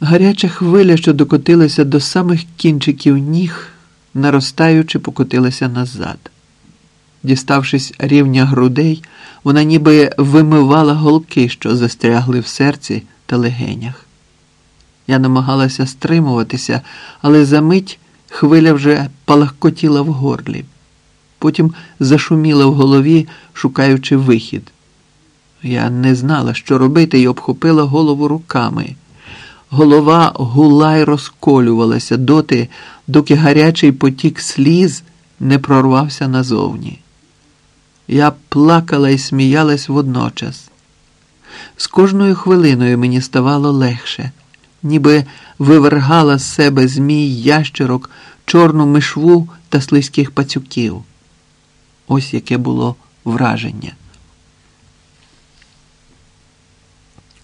Гаряча хвиля, що докотилася до самих кінчиків ніг, наростаючи, покотилася назад. Діставшись рівня грудей, вона ніби вимивала голки, що застрягли в серці та легенях. Я намагалася стримуватися, але за мить хвиля вже палахкотіла в горлі. Потім зашуміла в голові, шукаючи вихід. Я не знала, що робити, і обхопила голову руками. Голова гула й розколювалася доти, доки гарячий потік сліз не прорвався назовні. Я плакала і сміялась водночас. З кожною хвилиною мені ставало легше, ніби вивергала з себе змій ящерок, чорну мишву та слизьких пацюків. Ось яке було враження.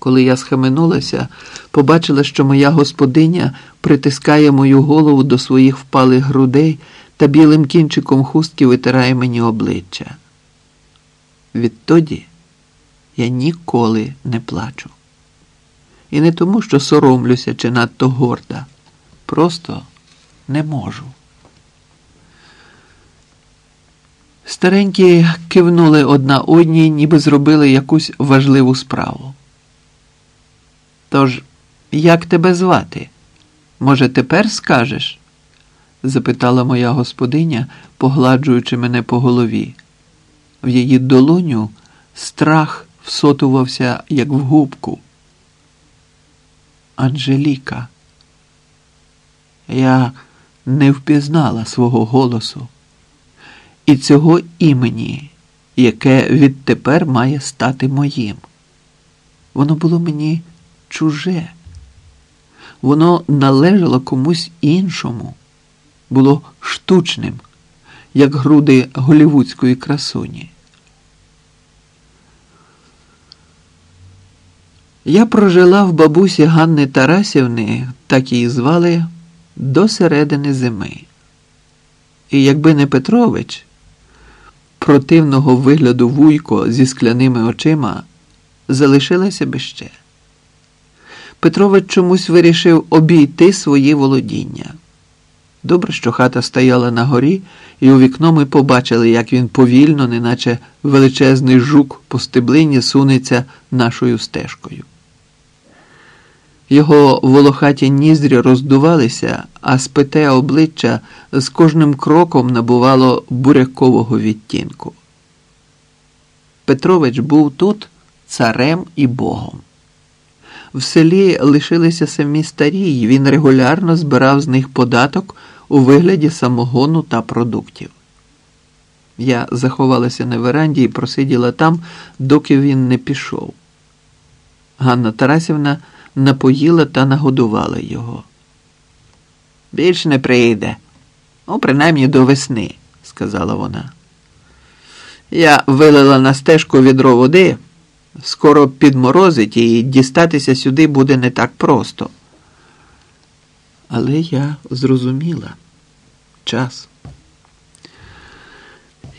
Коли я схаменулася, побачила, що моя господиня притискає мою голову до своїх впалих грудей та білим кінчиком хустки витирає мені обличчя. Відтоді я ніколи не плачу. І не тому, що соромлюся чи надто горда. Просто не можу. Старенькі кивнули одна одній, ніби зробили якусь важливу справу. Тож, як тебе звати? Може, тепер скажеш? запитала моя господиня, погладжуючи мене по голові. В її долоню страх всотувався, як в губку. Анжеліка. Я не впізнала свого голосу і цього імені, яке відтепер має стати моїм. Воно було мені чуже. Воно належало комусь іншому, було штучним, як груди голівудської красуні. Я прожила в бабусі Ганни Тарасівни, так її звали, до середини зими. І якби не Петрович, противного вигляду вуйко зі скляними очима, залишилася би ще. Петрович чомусь вирішив обійти свої володіння. Добре, що хата стояла на горі, і у вікно ми побачили, як він повільно, неначе величезний жук по стеблині сунеться нашою стежкою. Його волохаті ніздрі роздувалися, а спите обличчя з кожним кроком набувало бурякового відтінку. Петрович був тут царем і богом. В селі лишилися самі старі, і він регулярно збирав з них податок у вигляді самогону та продуктів. Я заховалася на веранді і просиділа там, доки він не пішов. Ганна Тарасівна напоїла та нагодувала його. Більш не прийде, ну, принаймні до весни, сказала вона. Я вилила на стежку відро води, скоро підморозить і дістатися сюди буде не так просто. Але я зрозуміла час.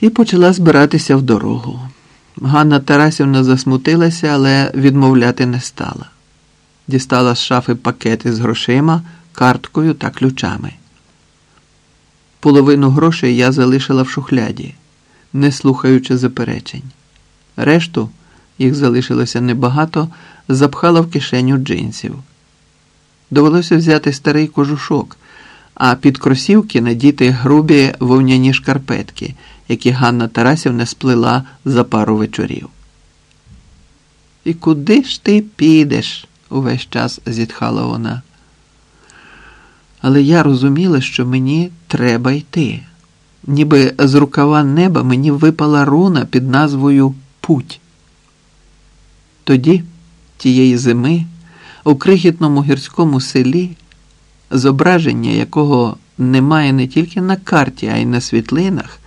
І почала збиратися в дорогу. Ганна Тарасівна засмутилася, але відмовляти не стала дістала з шафи пакети з грошима, карткою та ключами. Половину грошей я залишила в шухляді, не слухаючи заперечень. Решту, їх залишилося небагато, запхала в кишеню джинсів. Довелося взяти старий кожушок, а під кросівки надіти грубі вовняні шкарпетки, які Ганна Тарасівна сплела за пару вечорів. І куди ж ти підеш? увесь час зітхала вона. Але я розуміла, що мені треба йти. Ніби з рукава неба мені випала руна під назвою Путь. Тоді, тієї зими, у крихітному гірському селі, зображення якого немає не тільки на карті, а й на світлинах,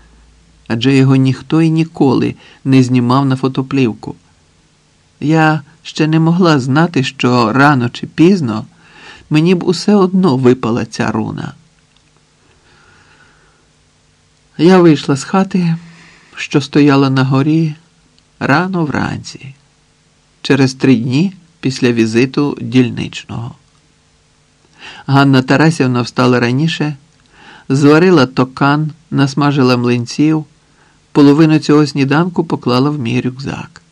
адже його ніхто і ніколи не знімав на фотоплівку. Я ще не могла знати, що рано чи пізно мені б усе одно випала ця руна. Я вийшла з хати, що стояла на горі рано вранці, через три дні після візиту дільничного. Ганна Тарасівна встала раніше, зварила токан, насмажила млинців, половину цього сніданку поклала в мій рюкзак.